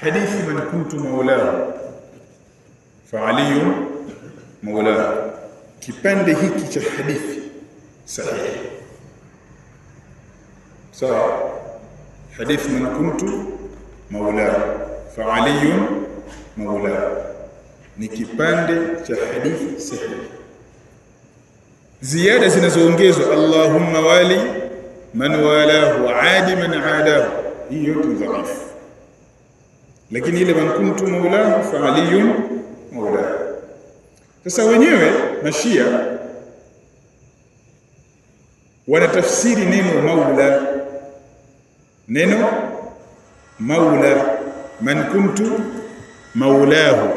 hadithi man kuntu maulahu fa aliyun maulahu kipande hiki cha hadithi sahihi. Sawa hadithi man kuntu maulahu fa maulahu ni kipande cha hadithi sahihi. Ziada zinazoongezwa Allahumma wali man walahu adi man adahu hii yote dhaifu lakini ile man kuntu maulahu fa aliyun maulahu sasa wenyewe mashia wanatafsiri neno maula neno maula man kuntu maulahu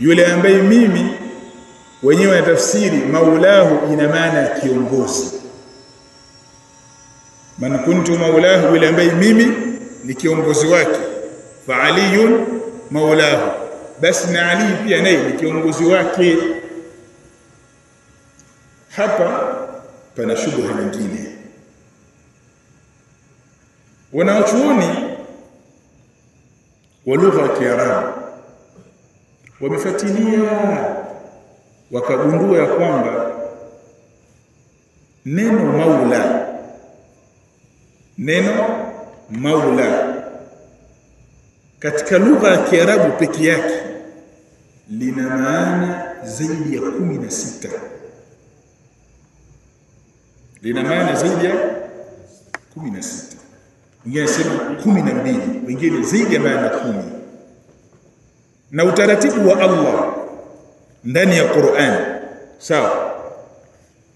yule ambaye mimi wenyewe wanatafsiri maulahu ina maana kiongozi. Man kuntu maulahu yule ambaye mimi ni kiongozi wake fa maulahu. Basi na ali pia naye ni kiongozi wake. Hapa pana shubha nyingine. Wanaochuoni wa lugha ya Kiarabu wamefuatilia wakagundua ya kwamba neno maula neno maula katika lugha ya Kiarabu peke yake lina maana zaidi ya kumi na sita. Lina maana zaidi ya kumi na sita. Wengine nasema kumi na mbili wengine zaidi ya maana kumi. Na utaratibu wa Allah ndani ya Qur'an. Sawa.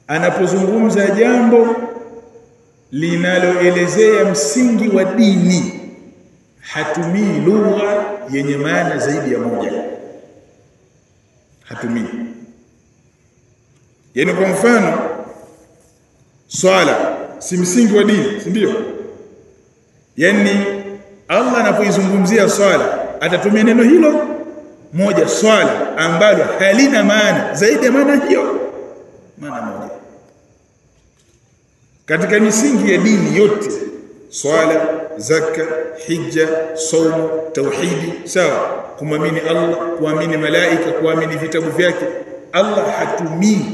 Anapozungumza jambo linaloelezea msingi wa dini hatumii lugha yenye maana zaidi ya moja. Hatumii. Yani kwa mfano swala si msingi wa dini si ndio? Yani Allah anapoizungumzia swala atatumia neno hilo moja swala ambalo halina maana zaidi ya maana hiyo maana moja. Katika misingi ya dini yote swala zaka hija saumu tauhidi sawa. Kumwamini Allah kuamini malaika kuamini vitabu vyake. Allah hatumii.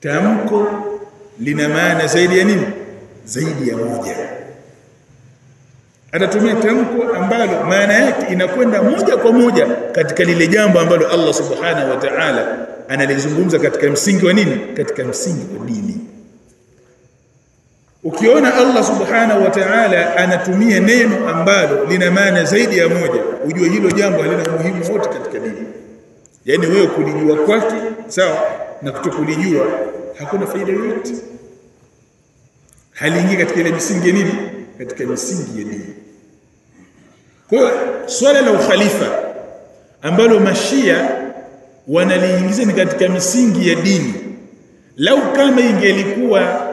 Tamko lina maana zaidi ya nini? Zaidi ya moja. Atatumia tamko ambalo maana yake inakwenda moja kwa moja katika lile jambo ambalo Allah subhanahu wa ta'ala analizungumza katika msingi wa nini? Katika msingi wa dini ukiona Allah subhanahu wa ta'ala anatumia neno ambalo lina maana zaidi ya moja ujue hilo jambo halina umuhimu wote katika dini. Yaani wewe kulijua kwake sawa na kutokulijua hakuna faida yoyote. Haliingii katika ile misingi ya nini? Katika misingi ya dini. Kwa hiyo swala la ukhalifa ambalo mashia wanaliingiza ni katika misingi ya dini. Lau kama ingelikuwa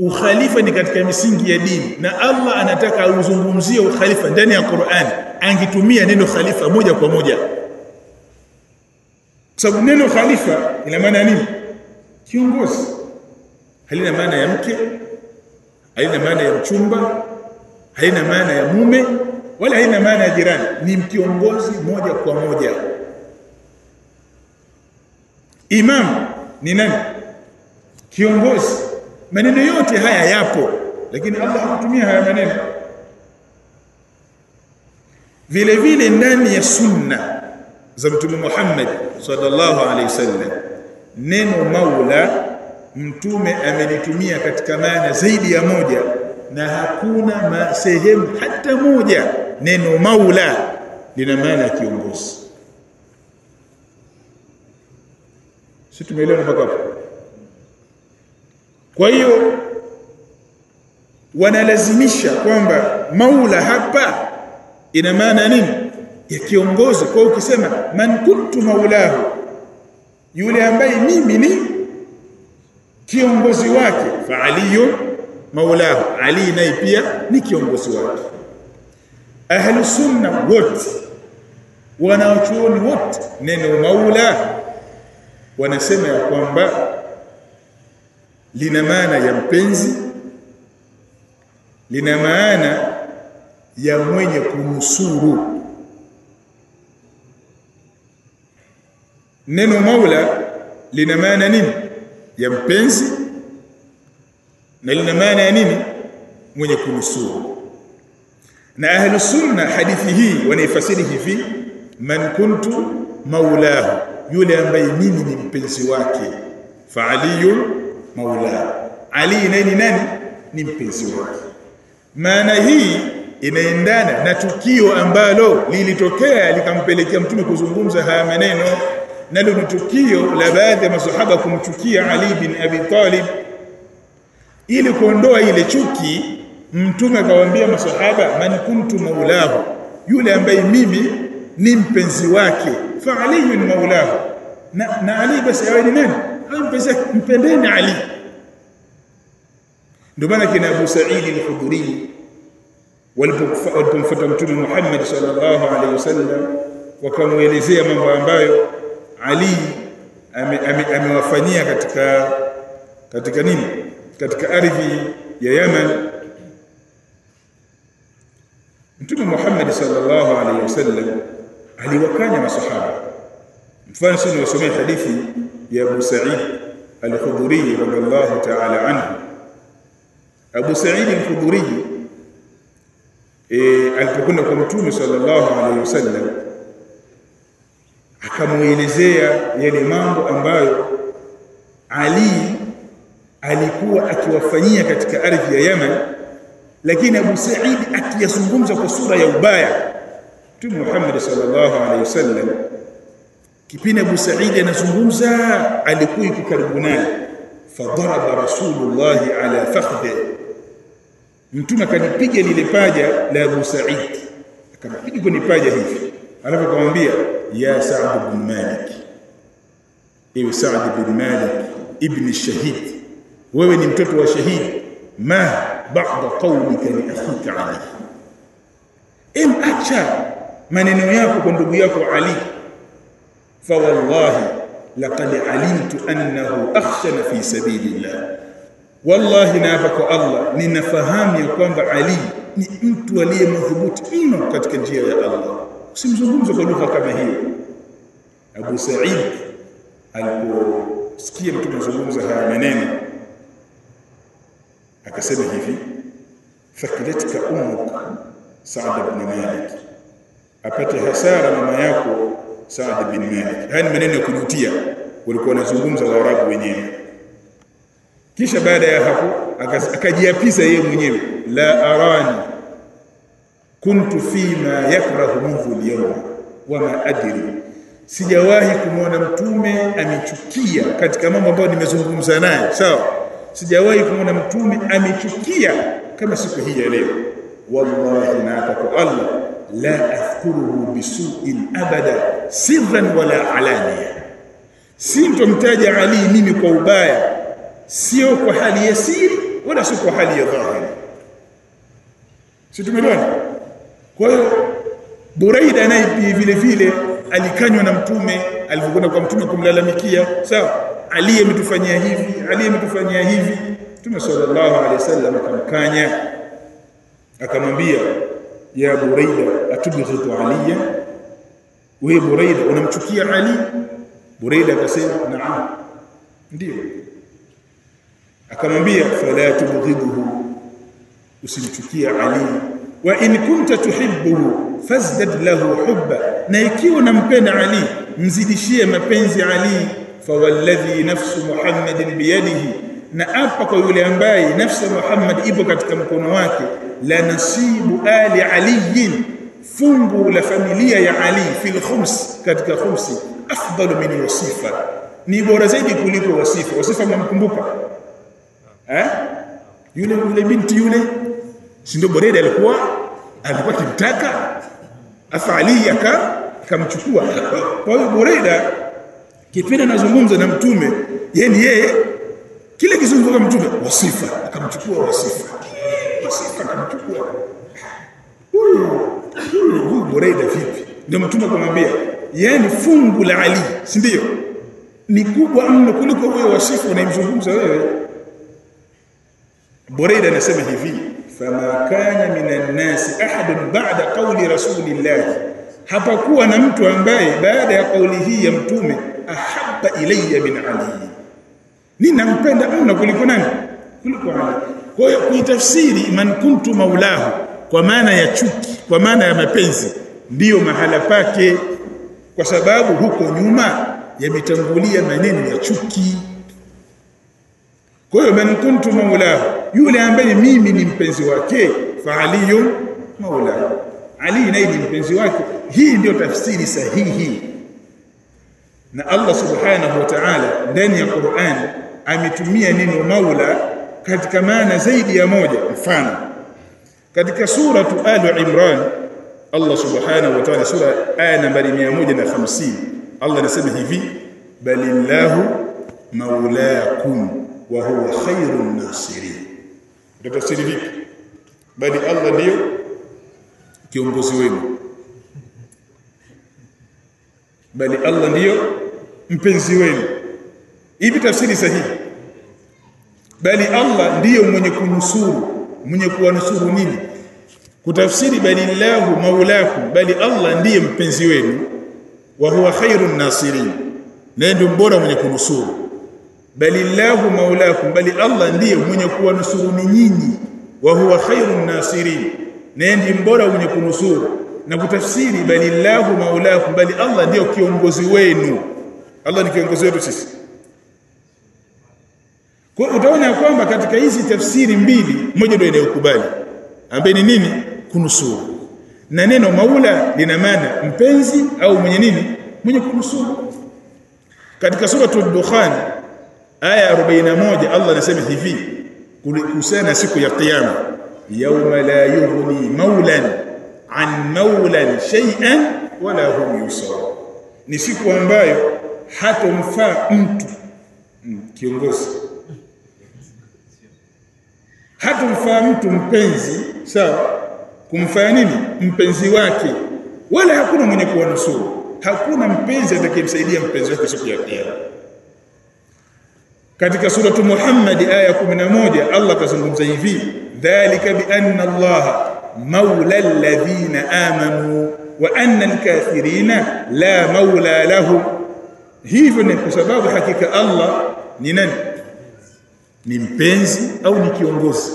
ukhalifa ni katika misingi ya dini. Na Allah anataka auzungumzie ukhalifa ndani ya Qur'an. Angitumia neno khalifa moja kwa moja. Sababu neno khalifa ina maana nini? Kiongozi. Halina maana ya mke halina maana ya mchumba halina maana ya mume wala halina maana ya jirani. Ni mkiongozi moja kwa moja. Imam ni nani? Kiongozi maneno yote haya yapo lakini Allah hakutumia haya maneno. Vile vile ndani ya sunna za mtume Muhammad sallallahu alaihi wasallam neno maula mtume amelitumia katika maana zaidi ya moja na hakuna sehemu hata moja neno maula lina maana ya kiongozi. Si tumeelewa mpaka hapo kwa hiyo wanalazimisha kwamba maula hapa ina maana nini? Ya kiongozi. Kwa ukisema man kuntu maulahu yule ambaye mimi ni kiongozi wake fa aliyo maulahu. Ali naye pia ni kiongozi wake. Ahlu sunna wote wanaochuoni wote neno maula wanasema ya kwamba lina maana ya mpenzi lina maana ya mwenye kunusuru. Neno maula lina maana nini? Ya mpenzi na lina maana ya nini? Mwenye kunusuru. Na ahlu sunna hadithi hii wanaifasiri hivi man kuntu maulahu yule ambaye mimi ni mpenzi wake fa maulahu ali naye ni nani? Ni mpenzi wake. Maana hii inaendana na tukio ambalo lilitokea likampelekea mtume kuzungumza haya maneno. Nalo ni tukio la baadhi ya masahaba kumchukia Ali bin Abi Talib. Ili kuondoa ile chuki mtume akawaambia masahaba man kuntu maulahu. Yule ambaye mimi ni mpenzi wake. Fa aliyun maulahu. Na, na Ali basi awe ni nani mpendeni Ali. Ndio maana kina Abu Sa'id al-Khudri walipomfuata mtume Muhammad sallallahu alaihi wasallam wakamuelezea mambo ambayo Ali amewafanyia ame, ame katika katika nini? Katika ardhi ya Yaman. Mtume Muhammad sallallahu alaihi wasallam aliwakanya masahaba mfano sisi tunasomea hadithi ya Abu Sa'id al-Khudri radhiallahu ta'ala anhu. Abu Sa'id al-Khudri eh alipokwenda kwa Mtume sallallahu alaihi wasallam akamuelezea yale mambo ambayo Ali alikuwa akiwafanyia katika ardhi ya Yemen lakini Abu Sa'id akiyazungumza kwa sura ya ubaya. Mtume Muhammad sallallahu alaihi wasallam kipindi Abu Sa'id anazungumza alikuwa yuko karibu naye. Fadaraba rasulullah ala fakhdi Mtume akanipiga lile paja la Abu Sa'id. Akampiga kwenye paja hivi. Alafu akamwambia ya Sa'd ibn Malik ewe Sa'd ibn Malik ibn shahid wewe ni mtoto wa shahidi ma ba'da qawlika li akhika Ali em acha maneno yako kwa ndugu yako Ali fa wallahi laqad alimtu annahu akhshana fi sabilillah. Wallahi naapa kwa Allah ninafahamu ya kwamba Ali ni mtu aliye madhubuti mno katika njia ya Allah. Usimzungumze kwa lugha kama hiyo. Abu Sa'id aliposikia mtu anazungumza haya maneno akasema hivi fakilatka ummuk Sa'd ibn Malik. Apate hasara mama yako Sa'd bin Malik. Haya ni maneno ya kujutia walikuwa wanazungumza Waarabu wenyewe. Kisha baada ya hapo akajiapisa yeye mwenyewe la arani kuntu fima yakrahu minhu al-yawma wama adri. Sijawahi kumwona mtume amechukia katika mambo ambayo nimezungumza naye sawa? Sijawahi kumwona mtume amechukia kama siku hii ya leo. Wallahi naapa kwa Allah la adhkuruhu bisu'in abada sirran wala alania sintomtaja Ali mimi kwa ubaya. Sio kwa hali ya siri wala sio kwa hali ya dhahiri. Si tumeelewana? Kwa hiyo Buraida naye vile vile alikanywa na mtume alipokwenda kwa mtume kumlalamikia. Sawa Ali ametufanyia hivi Ali ametufanyia hivi. Mtume sallallahu alaihi wasallam akamkanya. Akamwambia ya Buraida atubghidu aliya we Buraida unamchukia Ali? Buraida akasema naam. Ndio. Akamwambia fala tubghiduhu usimchukie Ali. Wa in kunta tuhibbuhu fazdad lahu hubba. Na ikiwa unampenda Ali mzidishie mapenzi Ali. Fawalladhi nafsu Muhammadin biyadihi na apa kwa yule ambaye nafsi Muhammad ipo katika mkono wake la nasibu ali aliyin fungu la familia ya Ali fil khums katika khumsi afdalu min wasifa. Ni bora zaidi kuliko wasifa. Wasifa mnamkumbuka? Eh? Yule yule binti yule? Si ndio Boreda alikuwa? Alikuwa kimtaka afa Ali aka akamchukua. Kwa hiyo bora kipindi anazungumza na mtume yani yeye. Kile kizungumza mtume wasifa. Akamchukua wasifa wasifa akamchukua huyu huyu Boreda vipi ndio mtume akamwambia yani fungu la Ali si ndio ni kubwa mno kuliko huyo wasifu unayemzungumza wewe Buraida anasema hivi fama kana minan nasi ahadun ba'da qawli rasulillah hapakuwa na mtu ambaye baada ya kauli hii ya mtume ahabba ilayya min ali. Ninampenda mno kuliko nani kuliko ali kwa hiyo kuitafsiri man kuntu maulahu kwa maana ya chuki kwa maana ya mapenzi ndiyo mahala pake. Kwa sababu huko nyuma yametangulia maneno ya chuki. Kwa hiyo man kuntu maulahu yule ambaye mimi ni mpenzi wake fa aliyu maulahu. Ali naye ni mpenzi wake. Hii ndio tafsiri sahihi. Na Allah subhanahu wa ta'ala ndani ya Qur'an ametumia neno maula katika maana zaidi ya moja mfano. Katika sura al imran Allah subhanahu wa ta'ala sura aya nambari 150 Allah anasema hivi balillahu maulakum wa huwa khairun nasirin. Tafsiri vipi bali Allah ndio kiongozi wenu. Bali Allah ndiyo mpenzi wenu. Hivi tafsiri sahihi bali Allah ndiyo mwenye kunusuru. Mwenye kuwanusuru nini? Kutafsiri bali Allahu maulakum. Bali Allah ndiye mpenzi wenu. Wa huwa khairun nasirin. Na ndio mbora mwenye kunusuru. Bali Allahu maulakum. Bali Allah ndiye mwenye kuwanusuru nyinyi. Wa huwa khairun nasirin. Na ndiye mbora mwenye kunusuru. Na kutafsiri bali Allahu maulakum. Bali Allah ndiyo kiongozi wenu. Allah ni kiongozi wetu sisi kwa utaona kwamba katika hizi tafsiri mbili moja ndio inayokubali. Ambaye ni nini? Kunusuru. Na neno maula lina maana mpenzi au mwenye nini? Mwenye kunusuru. Katika suratul dukhan aya 41 Allah anasema hivi kuhusiana siku ya kiyama yauma la yughni maulan an maulan shay'an wala hum yusarun ni siku ambayo hatomfaa mtu mm, kiongozi hatomfaa mtu mpenzi sawa? Kumfanya nini? Mpenzi wake. Wala hakuna mwenye kuwanusuru. Hakuna mpenzi atakayemsaidia mpenzi wake siku ya kiyama. Katika suratu Muhammad aya 11 Allah kazungumza hivi dhalika bi anna Allah maula alladhina amanu wa anna alkafirina la maula lahum. Hivyo ni kwa sababu hakika Allah ni nani ni mpenzi au ni kiongozi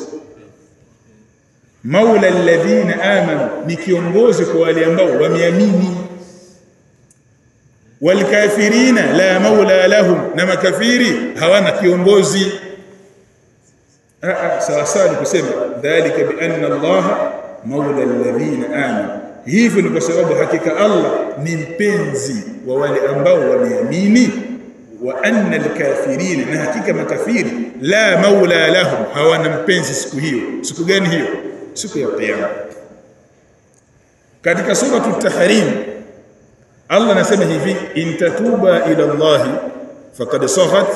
maula alladhina amanu ni kiongozi kwa wale ambao wameamini walkafirina la maula lahum na makafiri hawana kiongozi sawa sawa ni kusema dhalika bi anna Allah maula alladhina amanu hivyo ni kwa sababu hakika Allah ni mpenzi wa wale ambao wameamini wa anna alkafirin, na hakika makafiri la maula lahum hawana mpenzi siku hiyo. Siku gani hiyo? Siku ya kiyama. Katika sura at-tahrim Allah anasema hivi in tatuba ila Allah faqad sahat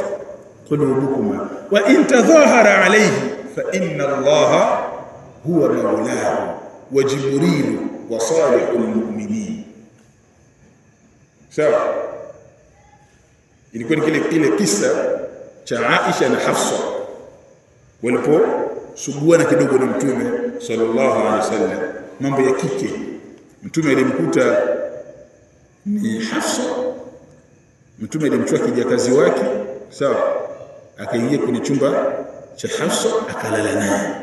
qulubukuma wa in tadhahara alayhi fa inna Allah huwa maulahu wa jibril wa salihul mu'minin. Sawa ilikuwa ni kile kile kisa cha Aisha na Hafsa walipo waliposuguana kidogo na mtume sallallahu alaihi wasallam. Mambo ya kike. Mtume alimkuta ni Hafsa. Mtume alimchukua kijakazi wake sawa akaingia kwenye chumba cha Hafsa akalala naye.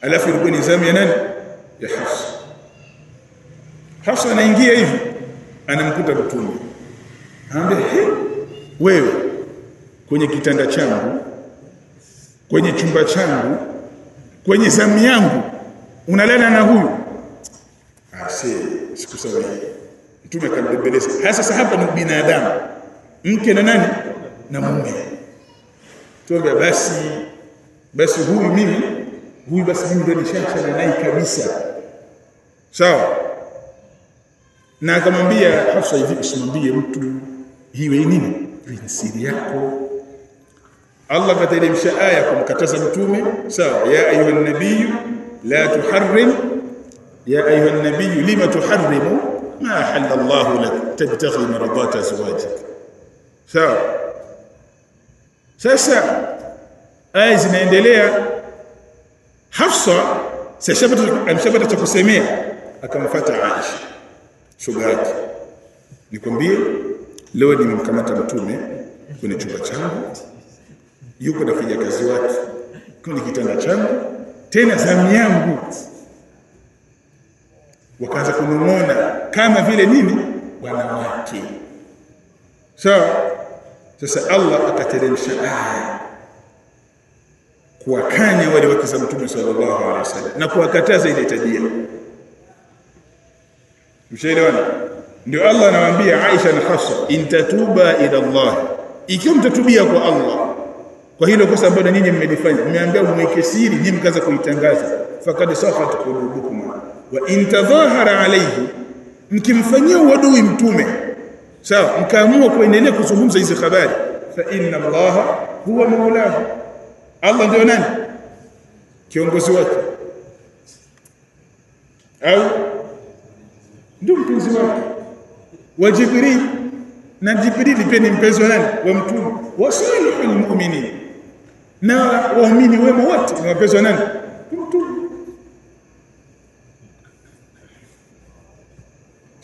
Alafu ilikuwa ni zamu ya nani? Ya Hafsa. Hafsa anaingia hivi anamkuta mtume anambia wewe kwenye kitanda changu kwenye chumba changu kwenye zamu yangu unalala na huyu? Asi sikusawia mtume akambembeleza hasa sasa hapa ni binadamu. Mke na nani? Na mume. Tuambia basi basi huyu mimi huyu basi mimi ndio nishachana naye kabisa. Sawa. Na akamwambia Hafsa hivi usimwambie mtu hiwe nini ni siri yako Allah katalimsha aya kumkataza mtume sawa ya ayuha nabii la tuharrim ya ayuha nabii lima tuharrimu ma halalla Allah lak tabtaghi maradat azwajik sawa sasa aya zinaendelea Hafsa ameshapata cha kusemea akamfuata Aisha shoga yake nikwambie leo nimemkamata mtume kwenye chumba changu. Yuko na kijakazi wake kwenye kitanda changu tena zamu yangu. Wakaanza kunong'ona kama vile nini? Wanawake. Sawa so, sasa Allah akateremsha aya kuwakanya wale wake za mtume sallallahu alaihi wasallam na kuwakataza ile tabia. Mshaelewana ndio Allah anawaambia Aisha na Hafsa intatuba ila Allah. Ikiwa mtatubia kwa Allah kwa hilo kosa ambalo nyinyi mmelifanya mmeambia mweke siri nyinyi mkaanza kuitangaza. Fakad safat qulubukum. Wa intadhahara alayhi mkimfanyia uadui mtume sawa mkaamua kuendelea kuzungumza hizi habari fa inna Allah huwa maulahu Allah ndio nani? Kiongozi wake. Au ndio mpenzi wake wa Jibril na Jibril pia ni mpenzi wa nani? Wa mtume. Wa salihul mu'minin. Na waumini wema wote ni wapenzi wa nani? Mtume.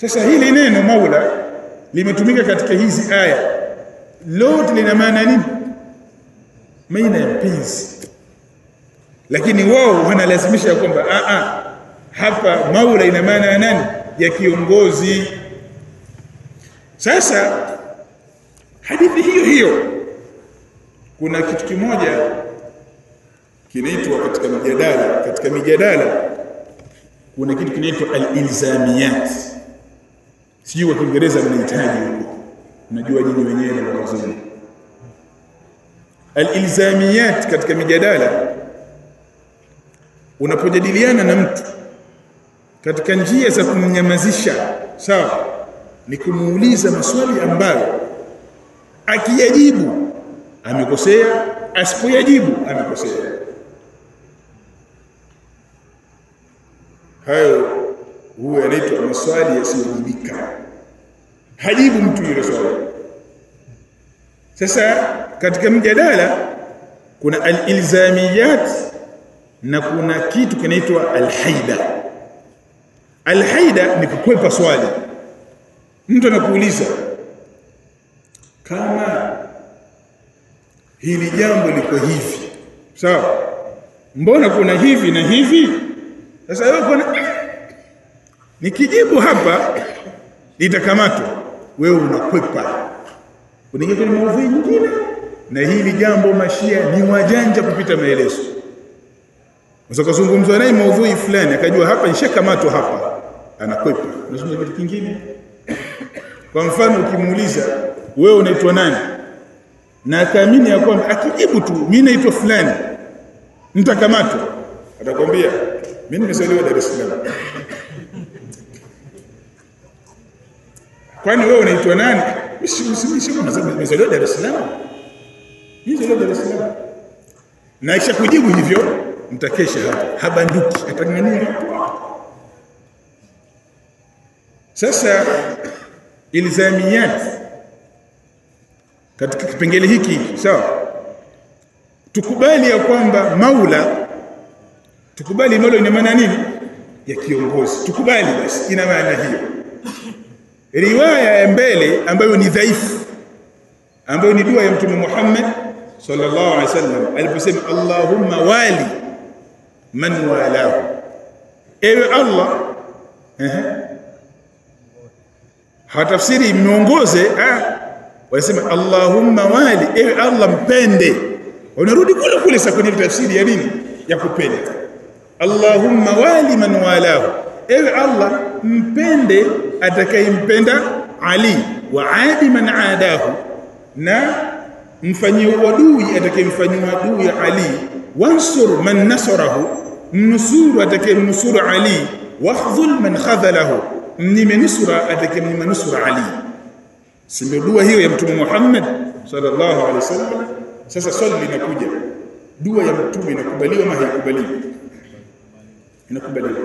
Sasa hili neno maula limetumika katika hizi aya. Lote lina maana nini? Maana ya mpenzi. Lakini wao wanalazimisha kwamba a a hapa maula ina maana ya nani? Ya kiongozi sasa hadithi hiyo hiyo kuna kitu kimoja kinaitwa katika mijadala katika mijadala kuna kitu kinaitwa al-ilzamiyat. Sijui kwa Kiingereza mnahitaji huko. Najua nyinyi wenyewe na wazungu al-ilzamiyat katika mijadala unapojadiliana na mtu katika njia za kumnyamazisha sawa ni kumuuliza maswali ambayo akiyajibu amekosea asipoyajibu amekosea. Hayo huwa yanaitwa maswali yasiyojibika. Hajibu mtu yule swali. Sasa katika mjadala kuna al-ilzamiyat na kuna kitu kinaitwa al-haida. Al-haida ni kukwepa swali mtu anakuuliza kama hili jambo liko hivi sawa? Mbona kuna hivi na hivi? Sasa wewe kuna nikijibu hapa nitakamatwa, wewe unakwepa. Unaingia kwenye maudhui nyingine? Na hili jambo mashia ni wajanja kupita maelezo. Sasa kuzungumzwa naye maudhui fulani akajua hapa nishakamatwa hapa anakwepa. Unazungumza kitu kingine kwa mfano ukimuuliza wewe unaitwa nani? Na akaamini ya kwamba akijibu tu mimi naitwa fulani. Mtakamatwa atakwambia mimi nimezaliwa Dar es Salaam. Kwani wewe unaitwa nani? Nimezaliwa Dar es Salaam. Nimezaliwa Dar es Salaam. Na kisha kujibu hivyo mtakesha hapo habanduki atangania sasa ilzamiyat katika kipengele hiki sawa. Tukubali ya kwamba maula tukubali maula ina maana nini? Ya kiongozi. Tukubali basi ina maana hiyo. Riwaya ya mbele ambayo ni dhaifu ambayo ni dua ya mtume Muhammad sallallahu alaihi wasallam aliposema Allahumma wali man walahu. Ewe Allah hawatafsiri miongoze ah wanasema Allahumma wali ewe Allah mpende. Unarudi kule kule sasa kwenye tafsiri ya nini? Ya kupenda. Allahumma wali man walahu ewe Allah mpende atakayempenda Ali wa adi man adahu na mfanyie wadui atakayemfanyia wadui Ali. Wansur man nasarahu mnusuru atakayemnusuru Ali. Wahdhul man khadhalahu mnyime atake atakayemnyima nusura Ali. Si dua hiyo ya mtume Muhammad sallallahu alaihi wasallam? Sasa swali linakuja. Dua ya mtume inakubaliwa ama haikubaliwi? Inakubaliwa.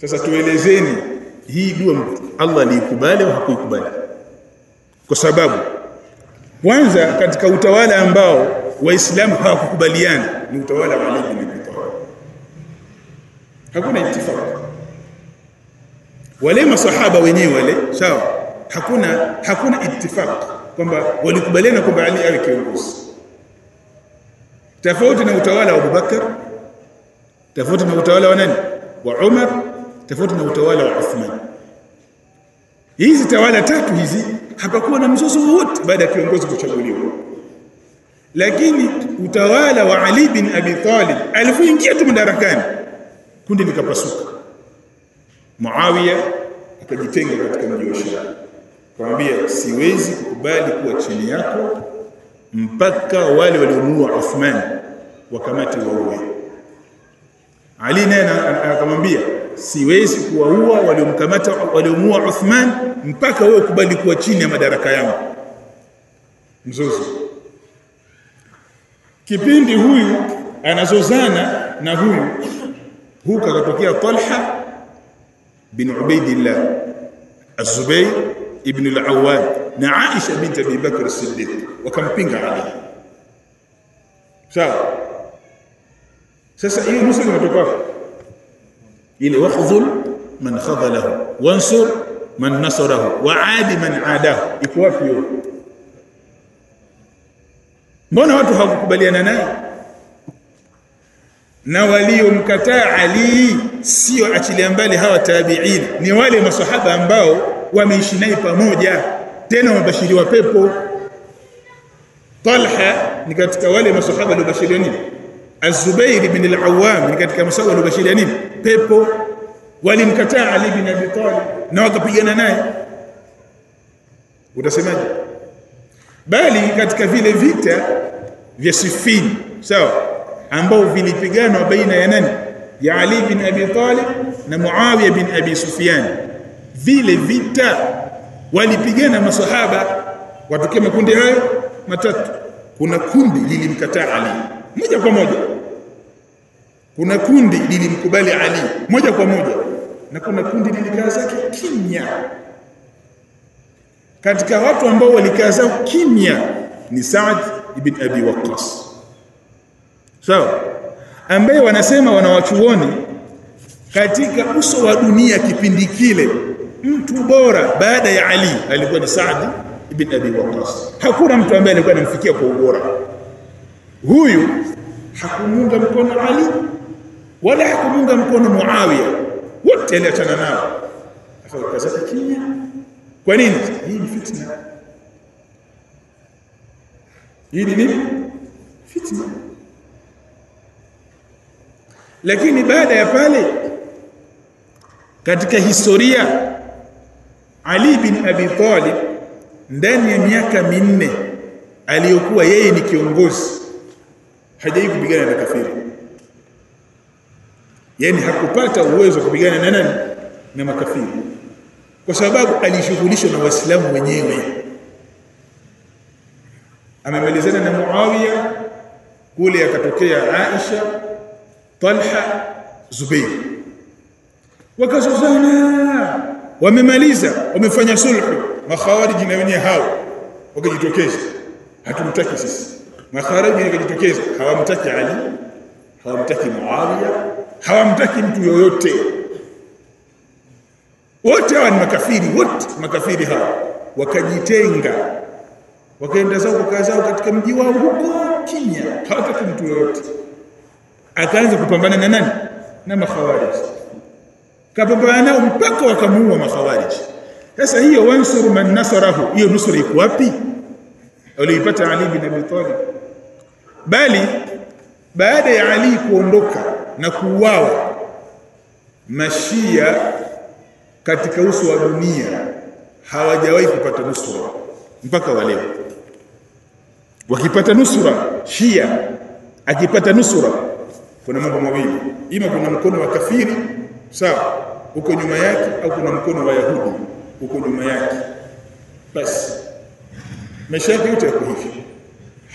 Sasa tuelezeni hii dua Allah aliikubali au hakuikubali? Kwa sababu kwanza katika utawala ambao waislamu hawakukubaliana ni utawala wa Ali bin Abi Talib. Hakuna ittifaq wale masahaba wenyewe wale sawa hakuna hakuna ittifaq kwamba walikubaliana kwamba Ali awe kiongozi. Tofauti na utawala wa Abubakar tofauti na utawala wa nani? Wa Umar tofauti na utawala wa Uthman. Hizi tawala tatu hizi hapakuwa na mzozo wote baada ya kiongozi kuchaguliwa. Lakini utawala wa Ali bin Abi Talib alipoingia tu madarakani kundi likapasuka Muawiya akajitenga katika mji wa Sham. Akamwambia siwezi kukubali kuwa chini yako mpaka wale waliomuua Uthman wakamate waue. Ali naye akamwambia siwezi kuwaua waliomkamata waliomuua Uthman mpaka wewe ukubali kuwa chini ya madaraka yangu. Mzozo. Kipindi huyu anazozana na huyu huku akatokea Talha بن عبيد الله الزبير ابن العواد نعائشة بنت أبي بكر الصديق وكم بينك عليه. سأل سأسا إيه مسلم المتقاف إلي واخذل من خذله وانصر من نصره وعاد من عاده إكوافيه مونا واتو هاكو بلينا نايه na waliomkataa Ali sio achilia mbali hawa tabi'in. Ni wale masahaba ambao wameishi naye pamoja tena wamebashiriwa pepo. Talha ni katika wale masahaba waliobashiriwa nini? Az-Zubair ibn al-Awwam ni katika masahaba waliobashiriwa nini? Pepo. Walimkataa Ali bin Abi Talib na wakapigana naye. Utasemaje? Bali katika vile vita vya Siffin sawa ambao vilipiganwa baina ya nani? Ya Ali bin Abi Talib na Muawiya bin Abi Sufyan. Vile vita walipigana masahaba watokea makundi hayo matatu. Kuna kundi lilimkataa Ali. Moja kwa moja. Kuna kundi lilimkubali Ali. Moja kwa moja. Na kuna kundi lilikaa zake kimya. Katika watu ambao walikaa zao kimya ni Saad ibn Abi Waqqas sawa so, ambaye wanasema wanawachuoni katika uso wa dunia kipindi kile mtu bora baada ya Ali alikuwa ni Saad ibn Abi Waqqas. Hakuna mtu ambaye alikuwa anamfikia kwa ubora. Huyu hakumunga mkono Ali wala hakumunga mkono Muawiya. Wote aliachana nao. Akakazaka kimya. Kwa nini? Hii ni fitna. Hii ni fitna lakini baada ya pale katika historia Ali bin Abi Talib ndani ya miaka minne aliyokuwa yeye ni kiongozi hajai kupigana na kafiri. Yani hakupata uwezo wa kupigana na nani? Na makafiri. Kwa sababu alishughulishwa na waislamu wenyewe. Amemalizana na Muawiya kule akatokea Aisha Talha Zubair wakazozana wamemaliza wamefanya sulhu. Makhawariji na wenyewe hao wakajitokeza. Hatumtaki sisi. Makhawariji wakajitokeza. Hawamtaki Ali hawamtaki Muawiya hawamtaki mtu yoyote. Wote hawa ni makafiri wote makafiri hawa. Wakajitenga. Wakaenda zao kukaa zao katika mji wao huko kimya. Hawataki mtu yoyote akaanza kupambana na nani? Na makhawarij. Kapambana nao mpaka wakamuua makhawarij. Sasa hiyo wansuru man nasarahu hiyo nusura iko wapi? Aliipata Ali bin Abi Talib. Bali baada ya Ali kuondoka na kuuawa mashia katika uso wa dunia hawajawahi kupata nusura mpaka waleo wakipata nusura shia akipata nusura kuna mambo mawili. Ima kuna mkono wa kafiri sawa. Uko nyuma yake au kuna mkono wa yahudi? Uko nyuma yake. Basi maisha yake yote yako hivyo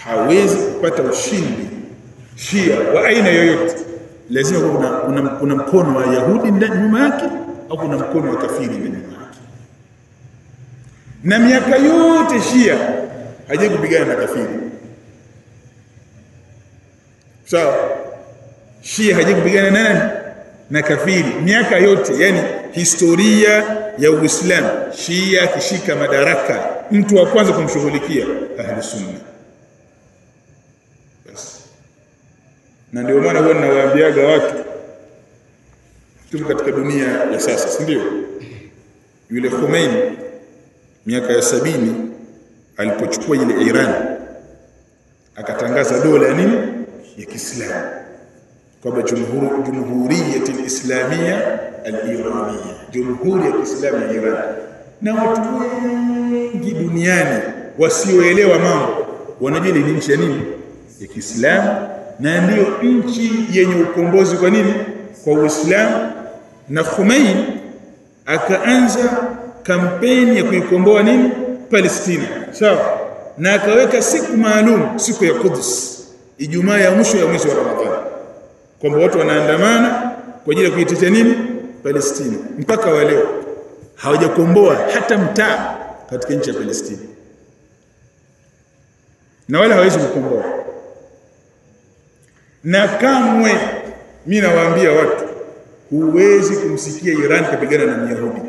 hawezi kupata ushindi. Shia wa aina yoyote. Lazima kuna, kuna, kuna mkono wa yahudi nyuma yake au kuna mkono wa kafiri nyuma yake. Na miaka yote shia hajawahi kupigana na kafiri. Sawa shia hajikupigana kupigana na nani? Na kafiri. Miaka yote yani historia ya Uislamu. Shia akishika madaraka mtu wa kwanza kumshughulikia Ahlus sunna. Bas, na ndio maana huwa ninawaambiaga watu tuko katika dunia ya sasa si ndio? Yule Khomeini miaka ya sabini alipochukua ile Iran akatangaza dola ya nini? Ya Kiislamu kwamba jumhur jumhuriyati alislamia alirania jumhuri ya Kiislamu ya Iran. Na watu wengi duniani wasioelewa mambo wanajua ni nchi ya nini? Ya Kiislamu. Na ndiyo nchi yenye ukombozi kwa nini? Kwa Uislamu. Na Khomeini akaanza kampeni ya kuikomboa nini? Palestina. Sawa. Na akaweka siku maalum siku ya Quds Ijumaa ya mwisho ya mwezi wa Ramadhani kwamba watu wanaandamana kwa ajili ya kuitetea nini? Palestina. Mpaka wa leo hawajakomboa hata mtaa katika nchi ya Palestina. Na wala hawezi kukomboa. Na kamwe mimi nawaambia watu huwezi kumsikia Iran kapigana na Myahudi.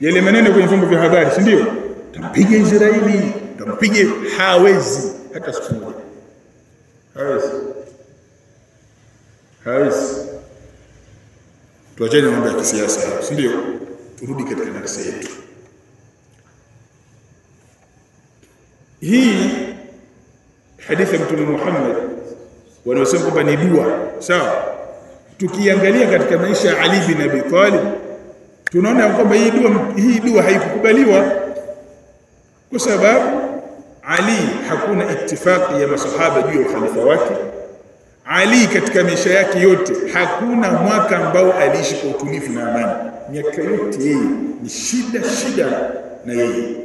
Yale maneno kwenye vyombo vya habari si ndio? Tampiga Israeli tampige hawezi hata siku moja. Hawezi hawezi tuachane mambo ya kisiasa si ndio? Turudi katika darasa yetu. Hii hadithi ya mtume Muhammad wanaosema kwamba ni dua sawa? Tukiangalia katika maisha ya Ali bin Abi Talib tunaona kwamba hii dua hii dua haikukubaliwa kwa sababu Ali hakuna itifaki ya masahaba juu ya ukhalifa wake Ali katika maisha yake yote hakuna mwaka ambao aliishi kwa utulivu na amani. Miaka yote yeye ni shida shida na yeye.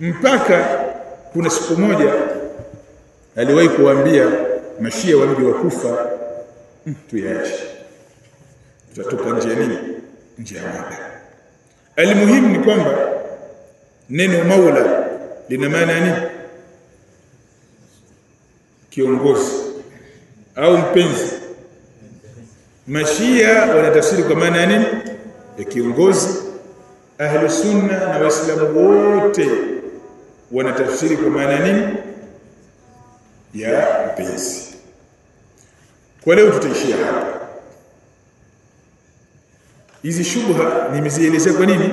Mpaka kuna siku moja aliwahi kuambia mashia wa mji wa Kufa tuyaache. Tutatoka nje ya nini? Nje ya mada almuhimu ni kwamba neno maula lina maana ya nini? Kiongozi au mpenzi. Mashia wanatafsiri kwa maana ya nini? Ya kiongozi. Ahlu sunna na waislamu wote wanatafsiri kwa maana ya nini? Ya mpenzi. Kwa leo tutaishia hapa. Hizi shubha nimezielezea kwa nini?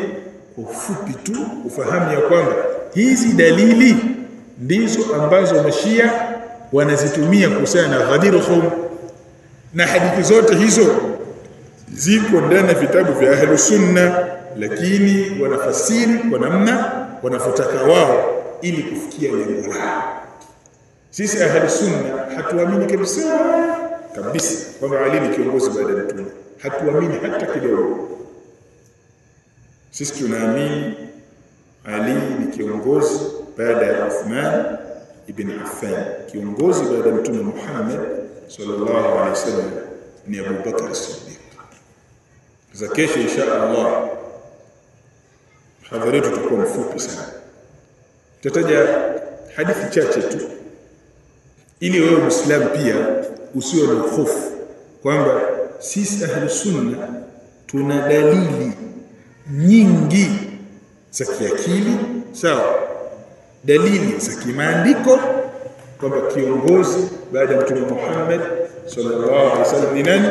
Kwa ufupi tu ufahamu ya kwamba hizi dalili ndizo ambazo mashia wanazitumia kuhusiana na Ghadir Khum na hadithi zote hizo ziko ndani ya vitabu vya ahlu sunna lakini wanafasiri kwa namna wanavyotaka wao ili kufikia lengo lao. Sisi ahlu sunna hatuamini kabisa kabisa kwamba Ali ni kiongozi baada ya mtume. Hatuamini hata kidogo. Sisi tunaamini Ali ni kiongozi baada ya Uthman ibn Affan. Kiongozi baada ya mtume Muhammad sallallahu alaihi wasallam ni Abu Bakar Siddiq za kesho insha Allah hadhari tutakuwa mfupi sana. Tutataja hadithi chache tu ili wewe muislamu pia usiwe na hofu kwamba sisi ahlu sunna tuna dalili nyingi za kiakili sawa dalili za kimaandiko kwamba kiongozi baada ya mtume Muhammad sallallahu alaihi wasallam ni nani?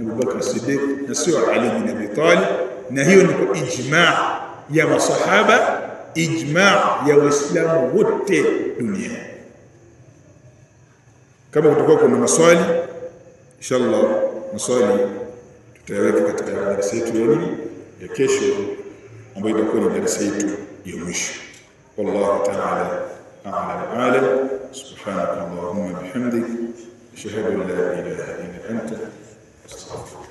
Abu Bakr Siddiq na sio Ali bin Abi Talib. Na hiyo ni kwa ijma ya masahaba ijma ya waislamu wote duniani. Kama kutakuwa kuna maswali inshallah maswali tutayaweka katika darasa yetu ya kesho ambayo itakuwa ni darasa yetu ya mwisho والله تعالى أعلم أعلم سبحانك اللهم وبحمدك أشهد أن لا إله إلا أنت أستغفرك.